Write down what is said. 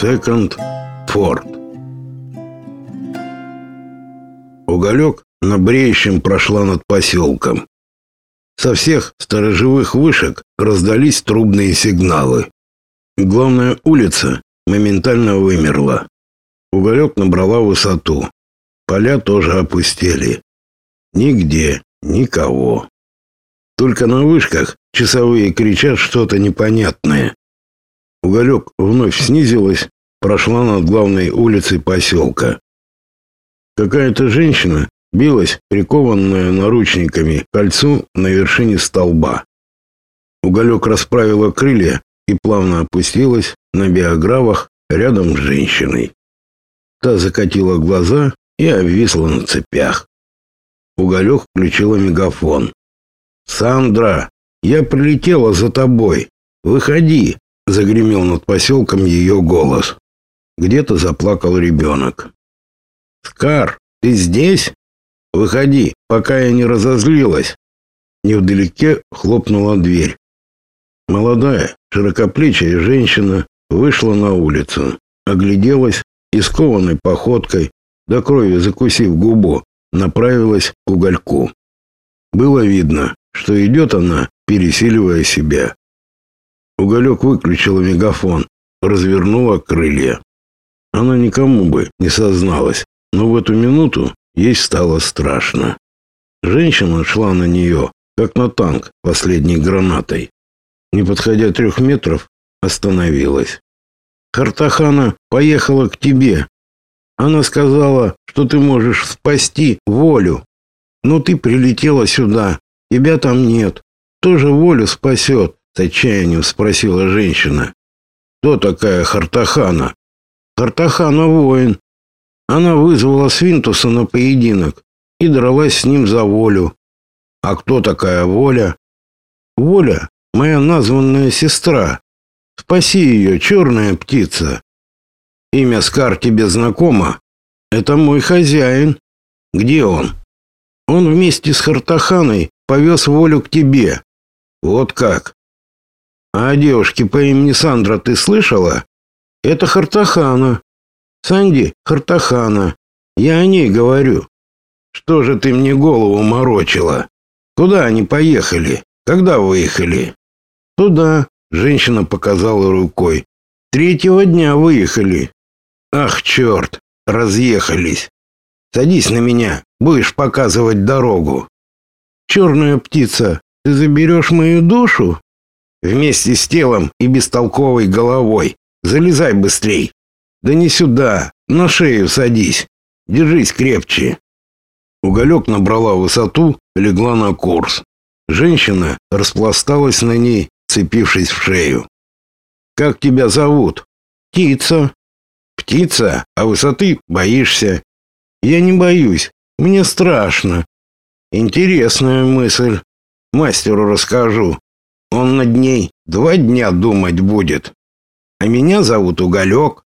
Секонд Форд. Уголек на бреющем прошла над поселком. Со всех сторожевых вышек раздались трубные сигналы. Главная улица моментально вымерла. Уголек набрала высоту. Поля тоже опустели. Нигде никого. Только на вышках часовые кричат что-то непонятное. Уголек вновь снизилась, прошла над главной улицей поселка. Какая-то женщина билась, прикованная наручниками, кольцу на вершине столба. Уголек расправила крылья и плавно опустилась на биографах рядом с женщиной. Та закатила глаза и обвисла на цепях. Уголек включила мегафон. «Сандра, я прилетела за тобой. Выходи!» Загремел над поселком ее голос. Где-то заплакал ребенок. «Скар, ты здесь? Выходи, пока я не разозлилась!» Невдалеке хлопнула дверь. Молодая, широкоплечая женщина вышла на улицу, огляделась и скованной походкой, до крови закусив губу, направилась к угольку. Было видно, что идет она, пересиливая себя. Уголек выключила мегафон, развернула крылья. Она никому бы не созналась, но в эту минуту ей стало страшно. Женщина шла на нее, как на танк последней гранатой. Не подходя трех метров, остановилась. Хартахана поехала к тебе. Она сказала, что ты можешь спасти волю. Но ты прилетела сюда, тебя там нет. Тоже волю спасет, с отчаянием спросила женщина. Кто такая Хартахана? Хартахана воин. Она вызвала Свинтуса на поединок и дралась с ним за волю. А кто такая Воля? Воля моя названная сестра. Спаси ее, черная птица. Имя Скар тебе знакомо? Это мой хозяин. Где он? Он вместе с Хартаханой повез волю к тебе. Вот как. А о девушке по имени Сандра ты слышала? Это Хартахана. Санди Хартахана. Я о ней говорю. Что же ты мне голову морочила? Куда они поехали? Когда выехали? Туда, женщина показала рукой. Третьего дня выехали. Ах, черт, разъехались. Садись на меня, будешь показывать дорогу. Черная птица, ты заберешь мою душу? Вместе с телом и бестолковой головой. Залезай быстрей. Да не сюда, на шею садись. Держись крепче. Уголек набрала высоту, легла на курс. Женщина распласталась на ней, цепившись в шею. «Как тебя зовут?» «Птица». «Птица? А высоты боишься?» «Я не боюсь. Мне страшно». «Интересная мысль. Мастеру расскажу. Он над ней два дня думать будет. А меня зовут Уголек.